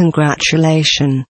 congratulation.